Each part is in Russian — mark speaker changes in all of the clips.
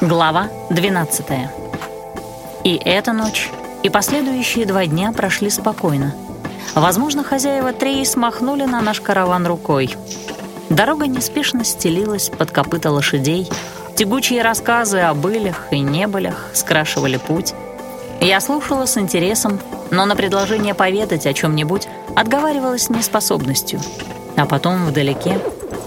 Speaker 1: Глава 12 И эта ночь, и последующие два дня прошли спокойно. Возможно, хозяева Треи смахнули на наш караван рукой. Дорога неспешно стелилась под копыта лошадей, тягучие рассказы о былях и небылях скрашивали путь. Я слушала с интересом, но на предложение поведать о чем-нибудь отговаривалась неспособностью. А потом вдалеке,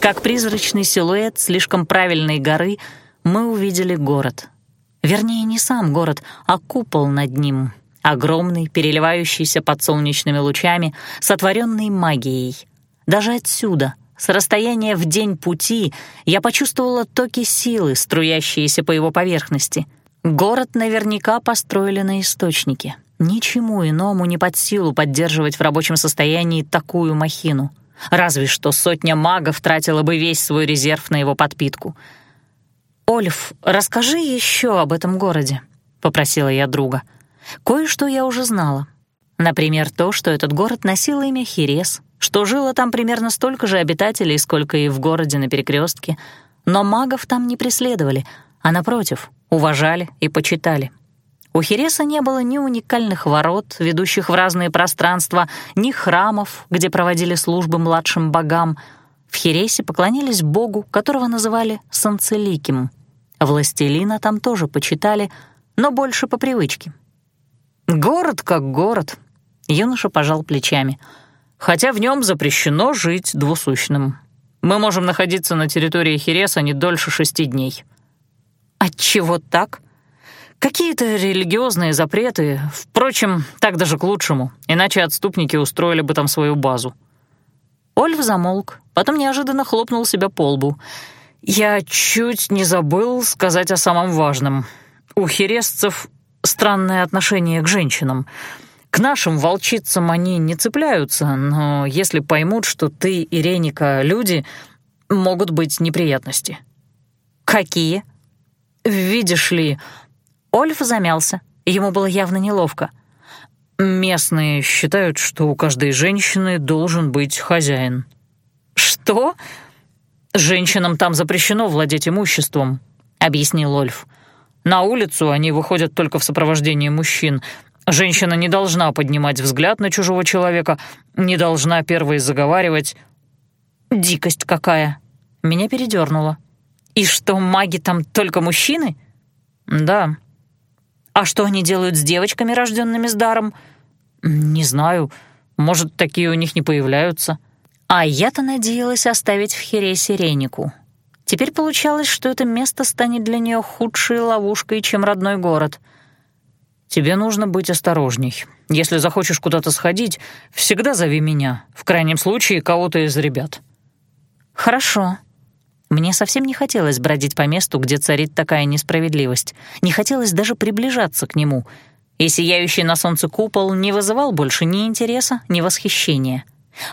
Speaker 1: как призрачный силуэт слишком правильной горы — мы увидели город. Вернее, не сам город, а купол над ним. Огромный, переливающийся под солнечными лучами, сотворенный магией. Даже отсюда, с расстояния в день пути, я почувствовала токи силы, струящиеся по его поверхности. Город наверняка построили на источнике. Ничему иному не под силу поддерживать в рабочем состоянии такую махину. Разве что сотня магов тратила бы весь свой резерв на его подпитку — «Ольф, расскажи еще об этом городе», — попросила я друга. «Кое-что я уже знала. Например, то, что этот город носил имя Хирес, что жило там примерно столько же обитателей, сколько и в городе на перекрестке, но магов там не преследовали, а, напротив, уважали и почитали. У Хиреса не было ни уникальных ворот, ведущих в разные пространства, ни храмов, где проводили службы младшим богам. В Хиресе поклонялись богу, которого называли Санцеликим, Властелина там тоже почитали, но больше по привычке. «Город как город», — юноша пожал плечами, «хотя в нем запрещено жить двусущным. Мы можем находиться на территории Хереса не дольше шести дней». «Отчего так?» Какие-то религиозные запреты. Впрочем, так даже к лучшему, иначе отступники устроили бы там свою базу. Ольф замолк, потом неожиданно хлопнул себя по лбу — я чуть не забыл сказать о самом важном. У хересцев странное отношение к женщинам. К нашим волчицам они не цепляются, но если поймут, что ты и Реника — люди, могут быть неприятности. «Какие?» «Видишь ли...» Ольф замялся, ему было явно неловко. «Местные считают, что у каждой женщины должен быть хозяин». «Что?» «Женщинам там запрещено владеть имуществом», — объяснил Ольф. «На улицу они выходят только в сопровождении мужчин. Женщина не должна поднимать взгляд на чужого человека, не должна первой заговаривать». «Дикость какая!» Меня передернуло. «И что, маги там только мужчины?» «Да». «А что они делают с девочками, рожденными с даром?» «Не знаю. Может, такие у них не появляются». А я-то надеялась оставить в Хересе Ренику. Теперь получалось, что это место станет для нее худшей ловушкой, чем родной город. «Тебе нужно быть осторожней. Если захочешь куда-то сходить, всегда зови меня. В крайнем случае, кого-то из ребят». «Хорошо», мне совсем не хотелось бродить по месту, где царит такая несправедливость. Не хотелось даже приближаться к нему. И сияющий на солнце купол не вызывал больше ни интереса, ни восхищения.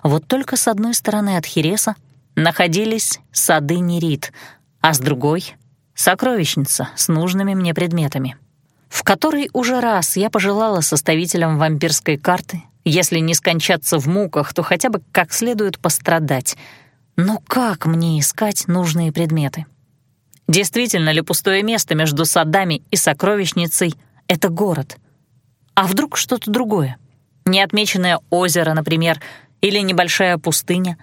Speaker 1: Вот только с одной стороны от Хереса находились сады Нерит, а с другой — сокровищница с нужными мне предметами, в которой уже раз я пожелала составителям вампирской карты, если не скончаться в муках, то хотя бы как следует пострадать. Но как мне искать нужные предметы? Действительно ли пустое место между садами и сокровищницей — это город? А вдруг что-то другое? Неотмеченное озеро, например — или небольшая пустыня.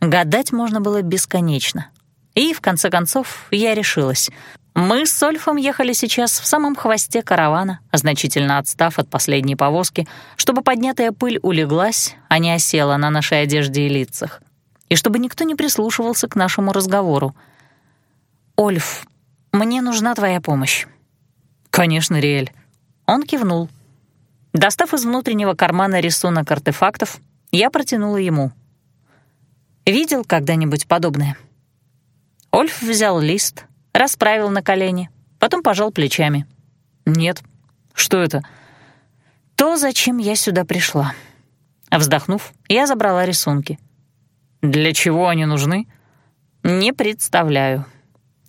Speaker 1: Гадать можно было бесконечно. И, в конце концов, я решилась. Мы с Сольфом ехали сейчас в самом хвосте каравана, значительно отстав от последней повозки, чтобы поднятая пыль улеглась, а не осела на нашей одежде и лицах. И чтобы никто не прислушивался к нашему разговору. «Ольф, мне нужна твоя помощь». «Конечно, Риэль». Он кивнул. Достав из внутреннего кармана рисунок артефактов, я протянула ему. «Видел когда-нибудь подобное?» Ольф взял лист, расправил на колени, потом пожал плечами. «Нет. Что это?» «То, зачем я сюда пришла». Вздохнув, я забрала рисунки. «Для чего они нужны?» «Не представляю».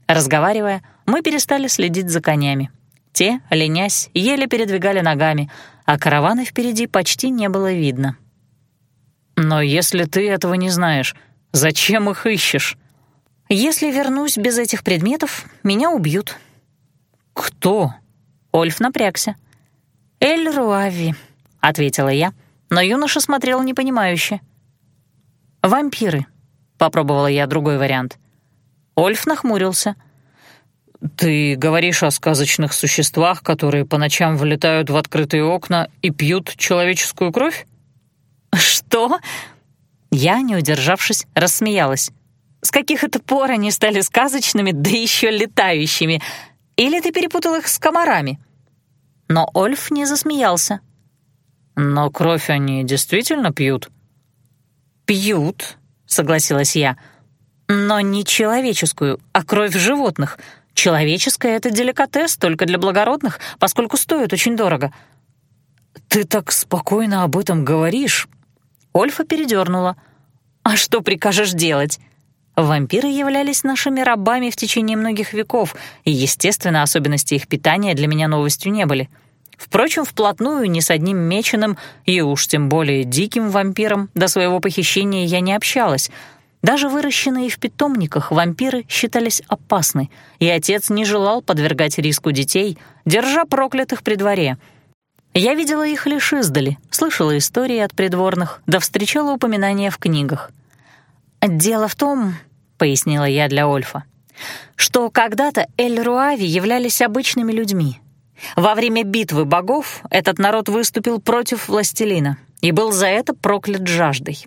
Speaker 1: Разговаривая, мы перестали следить за конями. Те, ленясь, еле передвигали ногами, а каравана впереди почти не было видно. Но если ты этого не знаешь, зачем их ищешь? Если вернусь без этих предметов, меня убьют.
Speaker 2: «Кто?»
Speaker 1: Ольф напрягся. «Эль Руави», — ответила я, но юноша смотрел непонимающе. «Вампиры», — попробовала я другой вариант. Ольф нахмурился.
Speaker 2: «Ты говоришь о сказочных существах, которые по ночам вылетают в открытые окна и пьют человеческую кровь?»
Speaker 1: «Что?» Я, не удержавшись, рассмеялась. «С каких это пор они стали сказочными, да еще летающими? Или ты перепутал их с комарами?» Но Ольф не засмеялся.
Speaker 2: «Но кровь они действительно пьют?»
Speaker 1: «Пьют», — согласилась я. «Но не человеческую, а кровь животных. Человеческая — это деликатес только для благородных, поскольку стоит очень дорого».
Speaker 2: «Ты так спокойно об этом говоришь».
Speaker 1: Ольфа передернула. «А что прикажешь делать?» Вампиры являлись нашими рабами в течение многих веков, и, естественно, особенности их питания для меня новостью не были. Впрочем, вплотную ни с одним меченым и уж тем более диким вампиром до своего похищения я не общалась. Даже выращенные в питомниках вампиры считались опасны, и отец не желал подвергать риску детей, держа проклятых при дворе. Я видела их лишь издали, слышала истории от придворных, да встречала упоминания в книгах. «Дело в том», — пояснила я для Ольфа, «что когда-то Эль-Руави являлись обычными людьми. Во время битвы богов этот народ выступил против властелина и был за это проклят жаждой.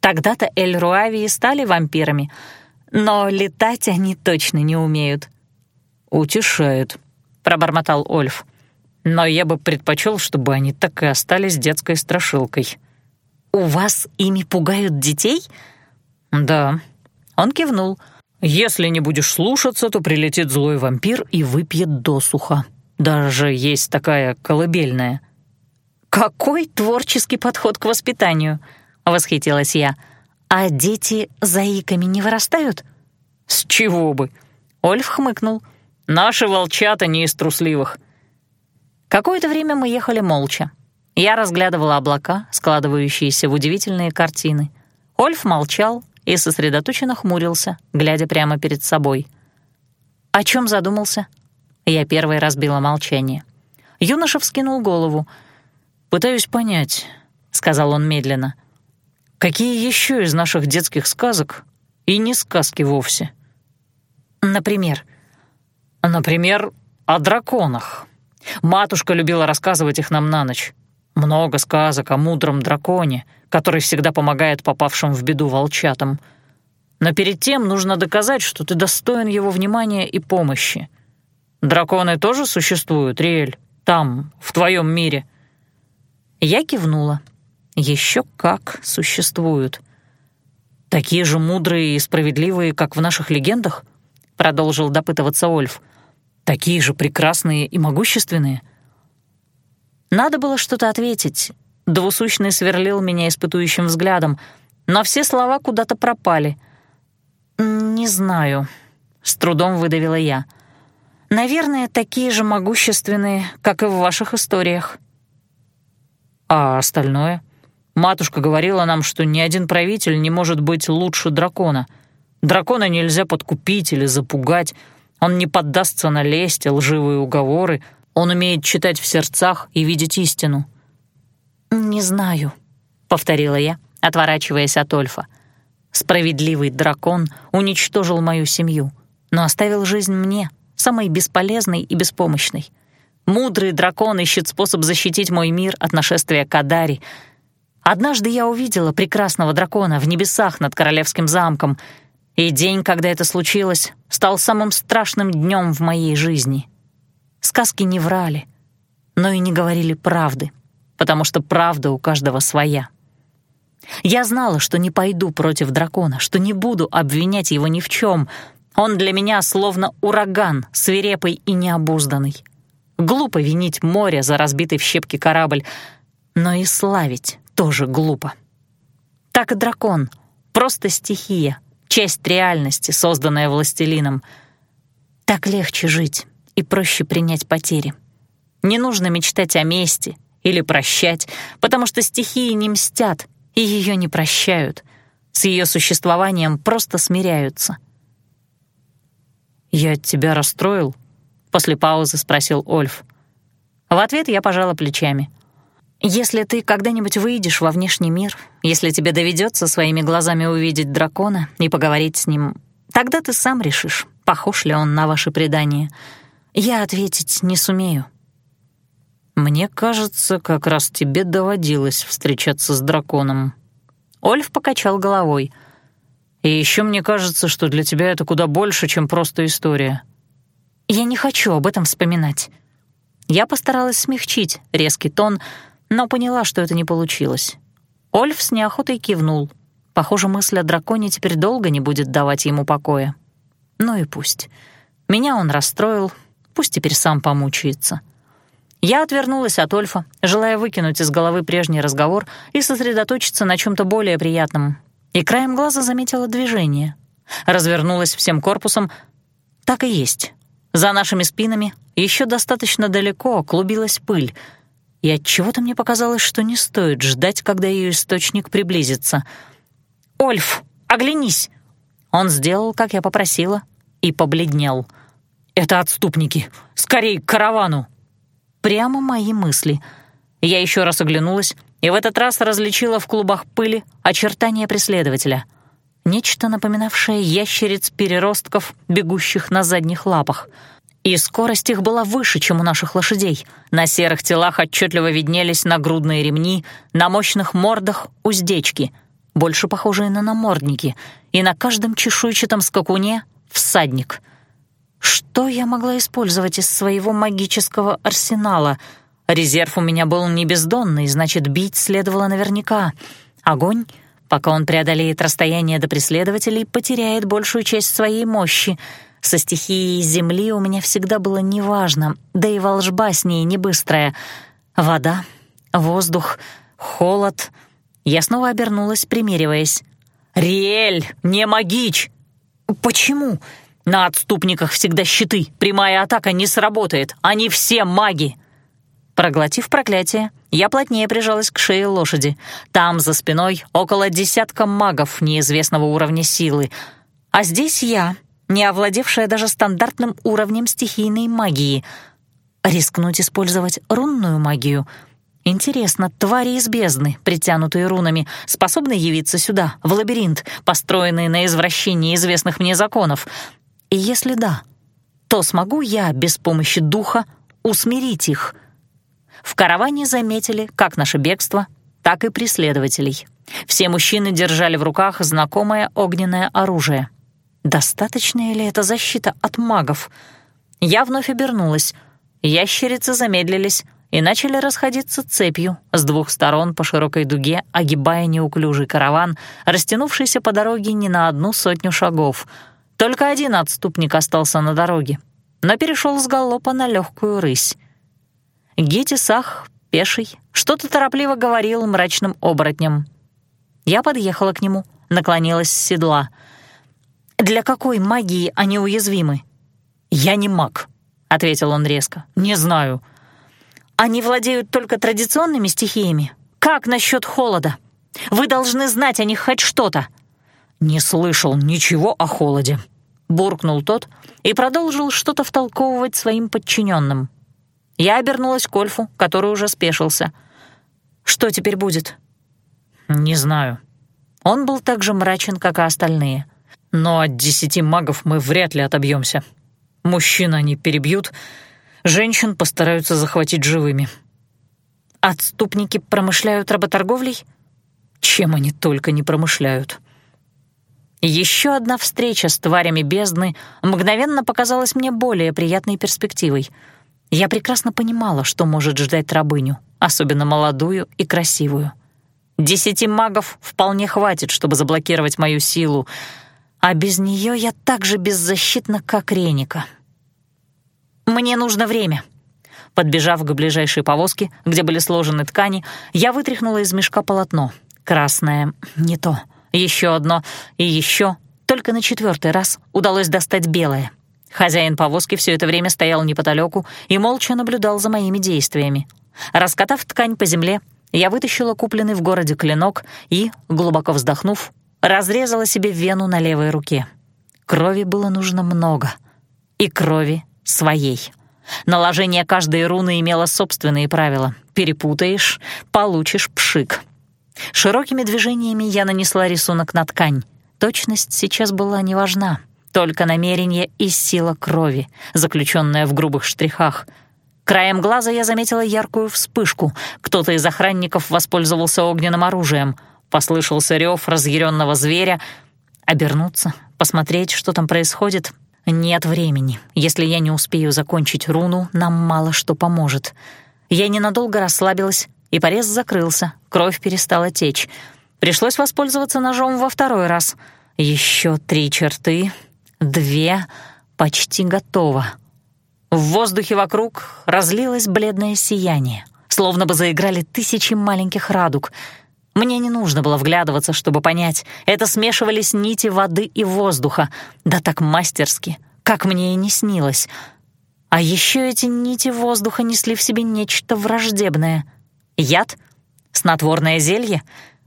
Speaker 1: Тогда-то Эль-Руави стали вампирами, но летать они точно не умеют».
Speaker 2: «Утешает», — пробормотал Ольф. «Но я бы предпочел, чтобы они так и остались детской страшилкой».
Speaker 1: «У вас ими пугают детей?»
Speaker 2: «Да».
Speaker 1: Он кивнул.
Speaker 2: «Если не будешь слушаться, то прилетит злой вампир и выпьет досуха. Даже есть такая колыбельная».
Speaker 1: «Какой творческий подход к воспитанию!» — восхитилась я. «А дети заиками не вырастают?»
Speaker 2: «С чего бы?» — Ольф хмыкнул. «Наши волчата не из трусливых».
Speaker 1: Какое-то время мы ехали молча. Я разглядывала облака, складывающиеся в удивительные картины. Ольф молчал, и сосредоточенно хмурился, глядя прямо перед собой. «О чем задумался?» Я первой разбила молчание. Юноша вскинул голову.
Speaker 2: «Пытаюсь понять», — сказал он медленно, «какие еще из наших детских сказок и не сказки вовсе?»
Speaker 1: «Например?»
Speaker 2: «Например, о драконах. Матушка любила рассказывать их нам на ночь. Много сказок о мудром драконе, который всегда помогает попавшим в беду волчатам. Но перед тем нужно доказать, что ты достоин его внимания и помощи. Драконы тоже существуют, Риэль, там, в твоем мире?»
Speaker 1: Я кивнула. Еще как существуют.
Speaker 2: «Такие же мудрые и справедливые, как в наших легендах?» — продолжил допытываться Ольф. «Такие же прекрасные и могущественные?»
Speaker 1: Надо было что-то ответить. Двусущный сверлил меня испытующим взглядом, но все слова куда-то пропали. «Не знаю», — с трудом выдавила я. «Наверное, такие же могущественные, как и в ваших историях».
Speaker 2: «А остальное?» Матушка говорила нам, что ни один правитель не может быть лучше дракона. Дракона нельзя подкупить или запугать, он не поддастся на лесть и лживые уговоры, он умеет читать в сердцах и видеть истину».
Speaker 1: «Не знаю», — повторила я, отворачиваясь от Ольфа. «Справедливый дракон уничтожил мою семью, но оставил жизнь мне, самой бесполезной и беспомощной. Мудрый дракон ищет способ защитить мой мир от нашествия Кадари. Однажды я увидела прекрасного дракона в небесах над королевским замком, и день, когда это случилось, стал самым страшным днем в моей жизни». Сказки не врали, но и не говорили правды, потому что правда у каждого своя. Я знала, что не пойду против дракона, что не буду обвинять его ни в чем. Он для меня словно ураган, свирепый и необузданный. Глупо винить море за разбитый в щепки корабль, но и славить тоже глупо. Так и дракон — просто стихия, часть реальности, созданная властелином. Так легче жить и проще принять потери. Не нужно мечтать о мести или прощать, потому что стихии не мстят и ее не прощают. С ее существованием просто смиряются.
Speaker 2: «Я тебя расстроил?»
Speaker 1: — После паузы спросил Ольф. В ответ я пожала плечами. «Если ты когда-нибудь выйдешь во внешний мир, если тебе доведется своими глазами увидеть дракона и поговорить с ним, тогда ты сам решишь, похож ли он на ваши предания. Я ответить не сумею».
Speaker 2: «Мне кажется, как раз тебе доводилось встречаться с драконом».
Speaker 1: Ольф покачал головой.
Speaker 2: «И еще мне кажется, что для тебя это куда больше, чем просто история».
Speaker 1: «Я не хочу об этом вспоминать». Я постаралась смягчить резкий тон, но поняла, что это не получилось. Ольф с неохотой кивнул. Похоже, мысль о драконе теперь долго не будет давать ему покоя. Ну и пусть. Меня он расстроил, пусть теперь сам помучается. Я отвернулась от Ольфа, желая выкинуть из головы прежний разговор и сосредоточиться на чем то более приятном. И краем глаза заметила движение. Развернулась всем корпусом. Так и есть. За нашими спинами еще достаточно далеко клубилась пыль, и от чего то мне показалось, что не стоит ждать, когда ее источник приблизится. «Ольф, оглянись!» Он сделал, как я попросила, и побледнел. «Это отступники! Скорей к каравану!» Прямо мои мысли. Я еще раз оглянулась и в этот раз различила в клубах пыли очертания преследователя. Нечто напоминавшее ящериц-переростков, бегущих на задних лапах — и скорость их была выше, чем у наших лошадей. На серых телах отчетливо виднелись нагрудные ремни, на мощных мордах — уздечки, больше похожие на намордники, и на каждом чешуйчатом скакуне — всадник. Что я могла использовать из своего магического арсенала? Резерв у меня был не бездонный, значит, бить следовало наверняка. Огонь — пока он преодолеет расстояние до преследователей, потеряет большую часть своей мощи — со стихией земли у меня всегда было неважно, да и волжба с ней не быстрая. Вода, воздух, холод. Я снова обернулась, примериваясь. «Риэль, не магич!» «Почему?» «На отступниках всегда щиты. Прямая атака не сработает. Они все маги!» Проглотив проклятие, я плотнее прижалась к шее лошади. Там, за спиной, около десятка магов неизвестного уровня силы. А здесь я, не овладевшая даже стандартным уровнем стихийной магии. Рискнуть использовать рунную магию? Интересно, твари из бездны, притянутые рунами, способны явиться сюда, в лабиринт, построенный на извращении известных мне законов? И если да, то смогу я без помощи духа усмирить их? В караване заметили как наше бегство, так и преследователей. Все мужчины держали в руках знакомое огненное оружие — Достаточная ли это защита от магов? Я вновь обернулась. Ящерицы замедлились и начали расходиться цепью с двух сторон по широкой дуге, огибая неуклюжий караван, растянувшийся по дороге не на одну сотню шагов. Только один отступник остался на дороге, но перешел с галопа на легкую рысь. Гетисах, пеший, что-то торопливо говорил мрачным оборотням. Я подъехала к нему, наклонилась с седла — для какой магии они уязвимы? Я не маг, ответил он резко. Не знаю. Они владеют только традиционными стихиями. Как насчет холода? Вы должны знать о них хоть что-то. Не слышал ничего о холоде, буркнул тот и продолжил что-то втолковывать своим подчиненным. Я обернулась к Ольфу, который уже спешился. Что теперь будет? Не знаю. Он был так же мрачен, как и остальные. Но от десяти магов мы вряд ли отобьемся. Мужчин они перебьют, женщин постараются захватить живыми. Отступники промышляют работорговлей? Чем они только не промышляют. Еще одна встреча с тварями бездны мгновенно показалась мне более приятной перспективой. Я прекрасно понимала, что может ждать рабыню, особенно молодую и красивую. Десяти магов вполне хватит, чтобы заблокировать мою силу, а без нее я так же беззащитна, как Реника. «Мне нужно время». Подбежав к ближайшей повозке, где были сложены ткани, я вытряхнула из мешка полотно. Красное — не то. Еще одно и еще. Только на четвертый раз удалось достать белое. Хозяин повозки все это время стоял неподалеку и молча наблюдал за моими действиями. Раскатав ткань по земле, я вытащила купленный в городе клинок и, глубоко вздохнув, разрезала себе вену на левой руке. Крови было нужно много. И крови своей. Наложение каждой руны имело собственные правила. Перепутаешь — получишь пшик. Широкими движениями я нанесла рисунок на ткань. Точность сейчас была не важна, только намерение и сила крови, заключенная в грубых штрихах. Краем глаза я заметила яркую вспышку. Кто-то из охранников воспользовался огненным оружием. Послышался рев разъяренного зверя. Обернуться, посмотреть, что там происходит. Нет времени. Если я не успею закончить руну, нам мало что поможет. Я ненадолго расслабилась, и порез закрылся, кровь перестала течь. Пришлось воспользоваться ножом во второй раз. Еще три черты, две, почти готово. В воздухе вокруг разлилось бледное сияние, словно бы заиграли тысячи маленьких радуг. Мне не нужно было вглядываться, чтобы понять, это смешивались нити воды и воздуха, да так мастерски, как мне и не снилось. А еще эти нити воздуха несли в себе нечто враждебное — Яд? Снотворное зелье?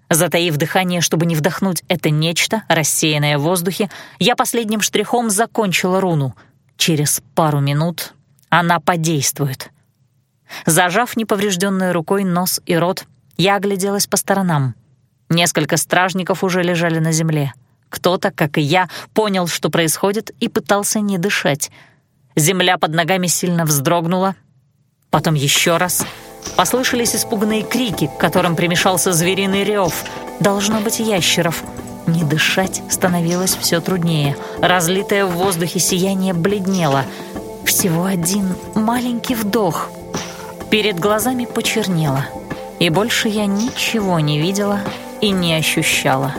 Speaker 1: Затаив дыхание, чтобы не вдохнуть это нечто, рассеянное в воздухе, я последним штрихом закончила руну. Через пару минут она подействует. Зажав неповрежденной рукой нос и рот, я огляделась по сторонам. Несколько стражников уже лежали на земле. Кто-то, как и я, понял, что происходит, и пытался не дышать. Земля под ногами сильно вздрогнула, потом еще раз — Послышались испуганные крики, к которым примешался звериный рев. Должно быть ящеров. Не дышать становилось все труднее. Разлитое в воздухе сияние бледнело. Всего один маленький вдох. Перед глазами почернело. И больше я ничего не видела и не ощущала.